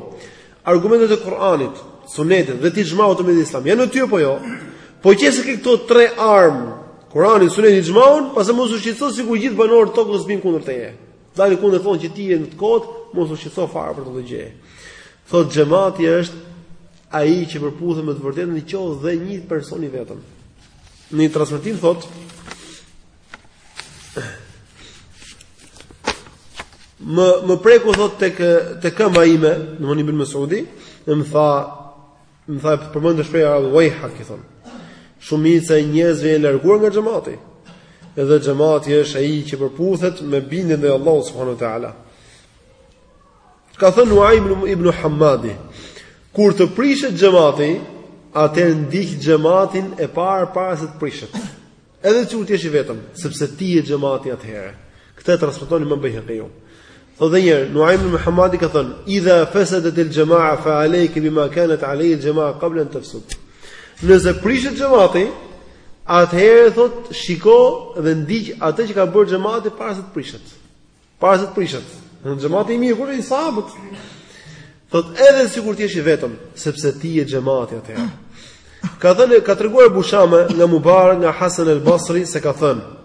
Argumentet e Kur'anit, Sunetit dhe të ixhmaut të umetit Islam, janë me ty apo jo? Po qe se ke këto tre armë, Kur'ani, Suneti, ixhmaun, pastaj mos u shqetëso sikur gjithë banorët e tokës vin kundër teje. Dalin kundër thonë që ti je në të kot, mos u shqetëso fare për këtë gjë. Thotë xhamati është ai që përputhet me të vërtetën në qoftë dhe një person i vetëm. Në transmetim thotë Më më preku thot tek te këmba ime, domthonë Ibn Mesudi, dhe më tha, më tha përmend të shpreha wayhak i thon. Shumica e njerëzve janë larguar nga xhamati. Edhe xhamati është ai që përputhet me bindjen ndaj Allahut subhanahu wa taala. Ka thënë Nuaim ibn Hamadi, kur të prishet xhamati, atëherë ndiq xhamatin e parë para se të prishet. Edhe sikur ti të jesh i vetëm, sepse ti je xhamati atëherë. Këtë e transmeton Imam Bejhakiu. Thotë dhe njëherë, Nuaim ibn Hammadi ka thënë: "Idha fasadatil jama'a fa alayka bima kanat alayhi al-jama'a qabla an tafsud." Nëse prishet xhamati, atëherë thotë, shiko dhe ndiq atë që ka bërë xhamati para se të prishet. Para se të prishet. Xhamati i mirë kur ishin sahabët. Thot edhe sikur të jesh i vetëm, sepse ti je xhamati atëherë. Ka thënë ka treguar Ebu Shame nga Mubarak nga Hasan al-Basri se ka thënë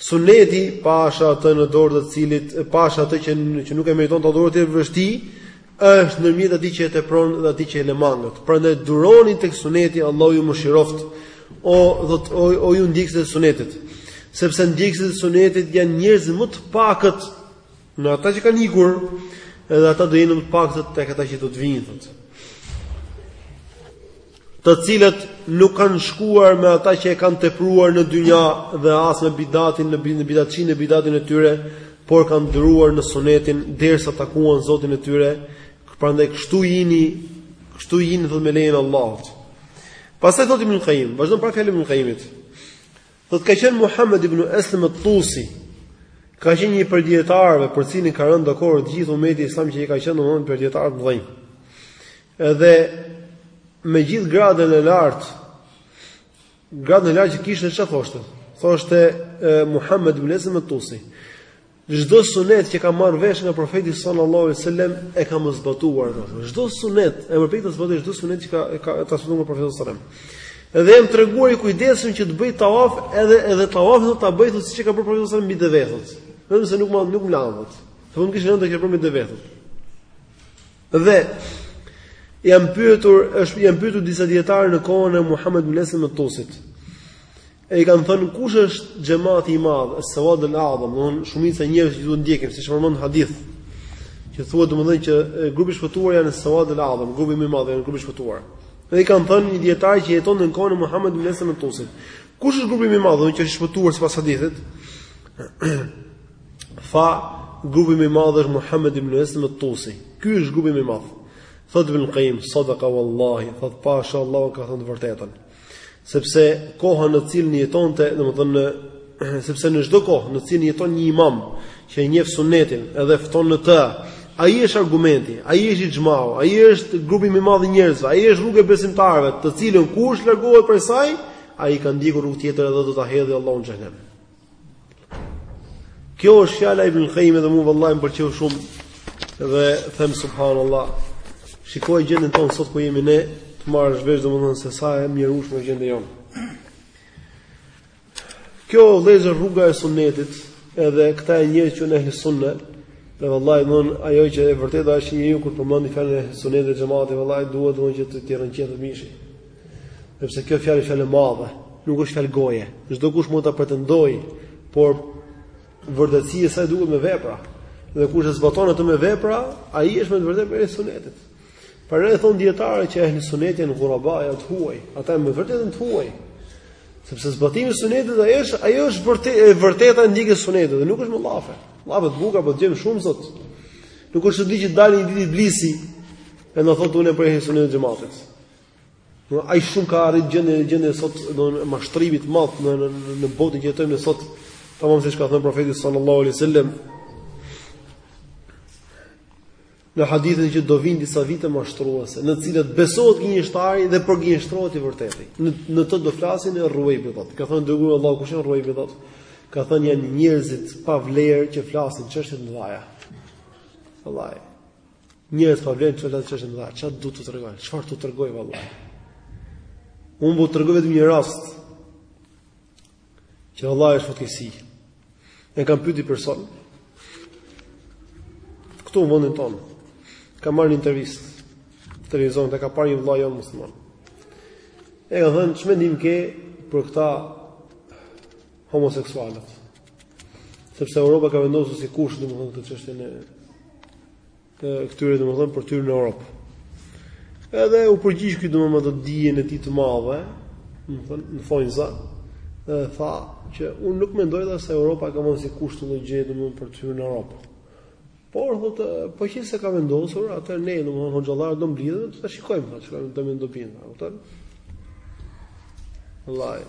Suneti pasha atë në dorë të cilit pasha atë që që nuk e meriton të adhurohet tjetër veç tij është ndërmjet atij që e tepron dhe atij që e lë mangët. Prandaj duroni tek suneti, Allahu ju mëshiroft. O thotë, o ju ndjekësit e sunetit. Sepse ndjekësit e sunetit janë njerëzit më të pakët në ata që kanë ikur, edhe ata do jenë më të pakët tek ata që do të vijnë. të cilët nuk kanë shkuar me ata që e kanë tepruar në dynja dhe as me bidatin në bidatçinjtë në bidatin e tyre, por kanë duruar në sunetin derisa takuan Zotin e tyre. Prandaj kështu jini, kështu jini thotë me lejen e Allahut. Pastaj thotë Ibn Qayyim, vazhdon pra fjalën e Ibn Qayyimit. Thotë ka qenë Muhammed ibn Aslam at-Tusi, ka qenë një prej dijetarëve për cilin ka rënë dakord gjithë umeti islam që ai ka qenë domthonë prej dijetarëve të vëllai. Edhe me gjithë gradën e lartë, gradën e lartë që kishte çfarë thoshte? Thoshte Muhammed ibn Aslam al-Tusi. Çdo sunet që kam marrë vesh nga profeti sallallahu alaihi wasallam e kam zbatuar thoshte. Çdo sunet, jam përpjekur të zbatoj çdo sunet që ka transmetuar nga profeti sallallahu alaihi wasallam. Edhe jam treguar i kujdesshëm që të bëj tawaf, edhe edhe tawaf do ta bëj thotë siç e ka bërë profeti sallallahu alaihi wasallam mbi deve. Vetëm se nuk më nuk më lavdhët. Thonë kishë rëndë të hipë përmbi deve. Dhe janë pyetur, është janë pyetur disa dijetarë në kohën e Muhammed ibn Aslam al-Tusit. E i kanë thënë kush është xhamati i madh, as-sawad al-azam, domethënë shumica e njerëzve që duhet ndjekim, siç përmend hadithi. Që thuhet domethënë që grupi i shpëtuar janë as-sawad al-azam, grupi më i madh, janë grupi i shpëtuar. Dhe i kanë thënë një dijetari që jetonte në kohën e Muhamed ibn Aslam al-Tusit. Kush është grupi më i madh që është i shpëtuar sipas hadithit? Tha, Grupi më i madh është Muhammed ibn Aslam at-Tusi. Ky është grupi më i madh. Thot Ibn Qayyim, "Sadaqa wallahi", thot pasha Allahun ka thënë të vërtetën. Sepse koha në cilën jetonte, domethënë sepse në çdo kohë në cilën jeton një imam që e njeh sunetin edhe fton në të, ai është argumenti, ai është ixhmau, ai është grupi më i madh i njerëzve, ai është rruga e besimtarëve, të cilën kush largohet prej saj, ai ka ndjekur rrugë tjetër edhe do ta hedhë Allahu në xhehenem. Kjo është fjala e Ibn Qayyim dhe mua vallahi më pëlqeu shumë dhe them subhanallahu. Shikoj gjendën tonë sot ku jemi ne, ta marrësh vesh domethënë se sa e mjerueshme është gjendja jonë. Kjo vëllezër rruga e sunnetit, edhe këta janë njerëzit që në sunnet, dhe vallahi domethënë ajo që e vërteta është që njeriu kur përmend fjalën e sunnetit dhe xhamatit vallahi duhet domethënë që t'i rrëqethet mishi. Sepse kjo fjalë është fjalë e madhe, nuk është fjalë goje. Çdo kush mund ta pretendojë, por vërtetësia e saj duket me vepra. Dhe kush e zbaton atë me vepra, ai është me të vërtetë prej sunetit. Prandaj thonë dijetarët që ehli suneti janë ghuraba, janë të huaj. Ata janë me të vërtetë të huaj. Sepse zbatimi i sunetit ai është ajo është vërtet e vërteta ndjekja e sunetit dhe nuk është me llafe. Llafe të bukura po dëgjojmë shumë sot. Nuk është çudi që të dalë një ditë iblisi e na thotë unë prej ehli sunetit xhamatit. Aq shumë ka arrit gjendja në gjendje sot të mashtrimit të madh në në në botën që jetojmë sot, tamam siç ka thënë profeti sallallahu alaihi wasallam. Në hadithin që do vinë disa vite mashtruese, në të cilat besohet gënjeshtari dhe përgënjeshtrohet i vërteti. Në në të do flasin er-ruejbida. Kanë thënë i dërguar i Allahut kush janë ruejbida? Ka thënë janë njerëzit pa vlerë që flasin çështje të mëdha. Vallahi Njerëz pa vlerë flasin çështje të mëdha, çfarë t'ju tregoj? Çfarë t'ju tregoj vallahi? Unë po tregoj vetëm një rast. Që vallahi është fatkeqësi. E kanë pyetur një person. Këtu në vendin tonë. Kanë marrë në intervistë në televizor, e ka parë një vëlla joni musliman. I kanë thënë ç'mendim ke për këta homoseksualët? Sepse Europa ka vendosur si kusht, domethënë këtë çështjen e këtyre domethënë për të hyrë në Europë. Edhe u përgjigj ky domethënë me dijen e tij të madhe, domethënë në thonjëza, dhe tha që unë nuk mendoj tha se Europa ka vënë si kusht këtë gjë domethënë për të hyrë në Europë. Por thotë, po qe se e ka vendosur, atëherë ne domethënë hoxhallarët do mblidhemi, do ta shikojmë atë, çfarë do mendojmë, e kupton? Vallahi.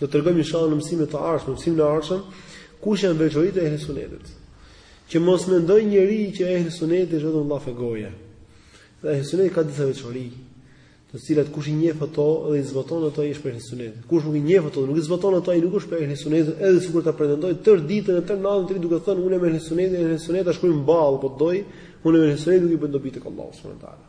Do tregojmë inshallah në mësimet e ardhshme, në mësimin e ardhshëm, kush janë veçoritë e ehlesunetit. Që mos mendojë njeri që ehlesuneti është vetëm llafe goje. Jo, ehlesuneti ka disa veçori, të cilat kush i njeh ato dhe i zbaton ato ai është prej ehlesunetit. Kush nuk i njeh ato, nuk i zbaton ato, ai nuk është prej ehlesunetit, edhe sikur ta pretendojë tërë ditën e tërë natën të rrijë duke thënë unë me ehlesunetin, ehlesunet ta shkruajë në ballë, po do, unë me ehlesunetin nuk i bën dobi tek Allahu subhanahu wa taala.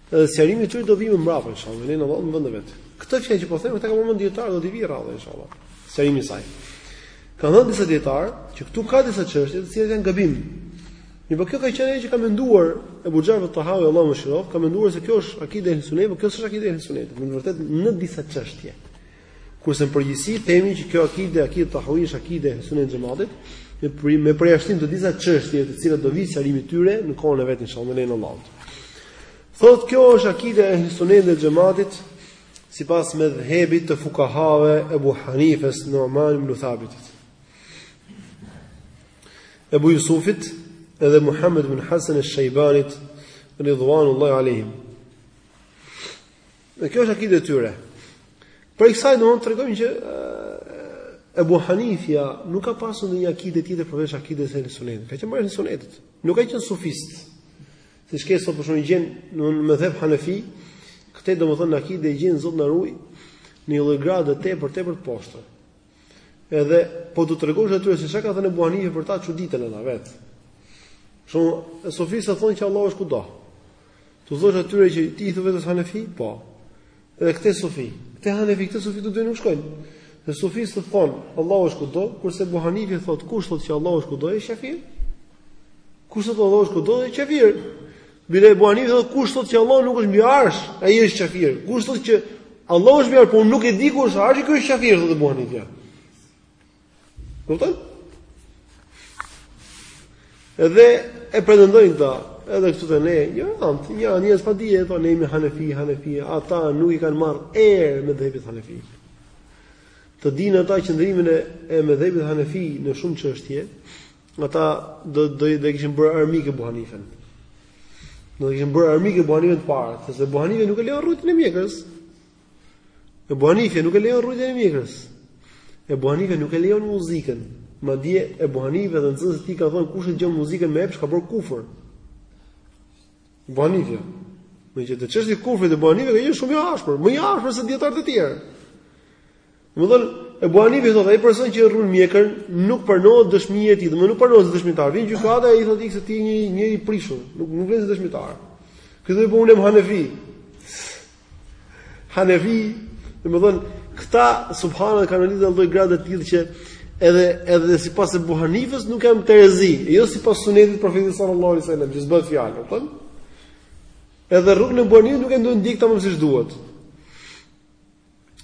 Edhe sqarimi i tyre do vijë më mbrapa inshallah, me lejen e Allahut në vendin e vet. Këtë fjalë që po them, këtë e kanë thënë dijetarët do të vijë radha inshallah. Sqarimi i saj. Kanë thënë disa dijetarë që këtu ka disa çështje të cilat janë gabim. Mirëpo kjo ka qenë ajo që ka menduar Ebu Xhafer et-Tahawi Allahu e mëshiroftë, ka menduar se kjo është akide e sunetit, por kjo s'është akide e sunetit. Në vërtet në disa çështje. Kurse në përgjithësi themi që kjo akide, akide tahawi, është akide ehli sunet xhematit, me për, me përjashtim të disa çështjeve të cilat do vi sqarimi i tyre në kohën e vet inshallah në Allahut. Thotë kjo është akide ehli sunet dhe xhematit sipas medhhebit të fukahave Ebu Hanifes Numan ibn Thabit. Ebu Jusufit edhe Muhammed ibn Hasan esh-Shejbanit ridwanullahi alehim. Dhe kjo është akide e tyre. Prej kësaj domethënë tregojmë që Ebu Hanifja nuk ka pasur ndonjë akide tjetër përveç akides ehli Sunetit. Ka qenë prej ehli Sunetit. Nuk ka qenë sufist. Siç ke sot për shembull gjen në medhheb Hanefi, këtë domethënë akide gjen zot na ruaj në një lloj grade tepër tepër të poshtër. Edhe po t'u tregosh atyre se çka ka thënë Ebu Hanife për ta çuditen ata vetë. Shumë sufistë thonë që Allahu është kudo. T'u thosh atyre që ti i thua vetes Hanefi, po. Edhe këtë sufi, këtë Hanefi, këtë sufi dot nuk shkojnë. Se sufistët thonë Allahu është kudo, kurse Ebu Hanife thotë kush thotë që Allahu është kudo, është kafir. Kush thotë Allahu është kudo, është kafir. Bile Ebu Hanife kush thotë se Allahu nuk është mbi arsh, ai është kafir. Kush thotë që Allahu është mbi arsh, por nuk e di ku është arshi, ky është kafir, thotë Ebu Hanife. Kupton? Edhe e pretendojnë ta, edhe këtu te ne, jo, amt, ja, një është pa di, e thonë, ne jemi hanefi, hanefi, ata nuk i kanë marrë erë medhhebit hanefi. Ta dinë ata qëndrimin e, e medhhebit hanefi në shumë çështje, Ata do do do e kishin bërë armik Ebu Hanifen. Do e kishin bërë armik Ebu Hanifen të parë, sepse Ebu Hanife nuk e lejon rruarjen e mjekrës. Ebu Hanife nuk e lejon rruarjen e mjekrës. Ebu Hanife nuk e lejon muzikën. Madje Ebu Hanife dhe nxënësi i tij ka thënë kush e dëgjon muzikën me epsh ka bërë kufër. Ebu Hanife. Me çështjet e kufrit Ebu Hanife ka qenë shumë i ashpër, më i ashpër se dijetarët e tjerë. Domethënë, Ebu Hanife thotë, ai person që rruan mjekër nuk pranohet dëshmia e tij, domethënë nuk pranohet si dëshmitar. Vjen gjykata e i thotë ik se ti je një një i prishur, nuk nuk vjen si dëshmitar. Ky do të bëjë unë Hanefi. Hanefi, domethënë, këta subhanallahu kanë arritur lloj grade të tillë që edhe edhe sipas Ebu Hanifes nuk janë në terezi, jo sipas sunetit profetit sallallahu alaihi wasallam, që s'bëhet fjalë, po. Edhe rrugën e Ebu Hanifes nuk e ndjekin tamam siç duhet.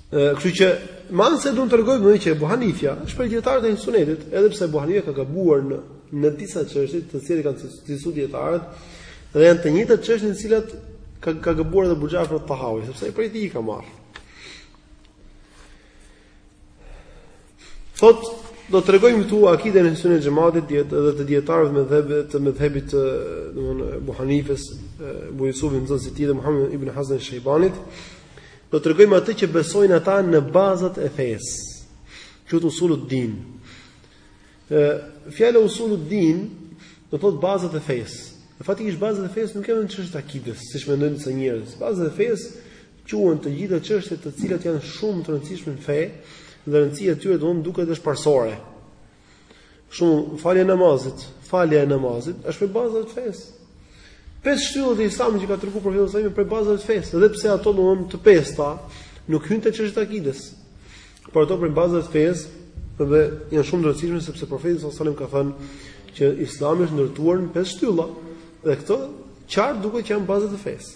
Kështu që me anë të saj duam të tregojmë domethënë që Ebu Hanifja është prej dijetarët e ehli sunetit, edhe pse Ebu Hanifja ka gabuar në në disa çështje të cilat i kanë citu dijetarët dhe janë të njëjtat çështje në të cilat ka ka gabuar edhe Ebu Xhafer Tahawi, sepse prej tij ka marrë. Thot, do të tregojmë këtu akiden e sunet xhematit diet edhe të dijetarëve medhhebit, të medhhebit të domthonë Abu Hanifes, Abu Jusufit nxënësit të tij dhe Muhammed ibn Hasan esh-Shejbanit. Do të tregojmë atë që besojnë ata në bazat e fesë. Quhet usulud din. Ë fjala usulud din do të thotë bazat e fesë. Faktikisht bazat e fesë nuk janë çështje akides, siç mendojnë disa njerëz. Bazat e fesë quhen të gjitha çështjet të cilat janë shumë të rëndësishme në fe dhe rëndësia e tyre domthonë duket është parësore. Shembull falja e namazit, falja e namazit është prej bazave të fesë. Pesë shtyllat e Islamit që ka treguar profeti sallallahu alajhi wasallam prej bazave të fesë, edhe pse ato domthonë të pesta nuk hyn te çështja e akides. Por ato prej bazave të fesë dhe janë shumë të rëndësishme sepse profeti sallallahu alajhi wasallam ka thënë që Islami është ndërtuar në pesë shtylla dhe këto qartë duket që janë bazat e fesë.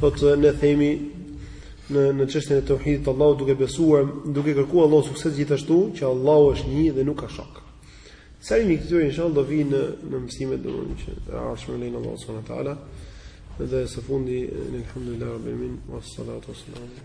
Thotë ne themi në në çështjen e tauhidit të Allahut duke besuar, duke kërkuar Allahut sukses gjithashtu që Allahu është një dhe nuk ka shok. Sqarimi i këtyre inshallah do vijë në në mësimet domthonë që e ardhshme me lejen e Allahut subhanahu wa taala. Dhe së fundi, alhamdulillah rabbil alamin, wassalatu wassalamu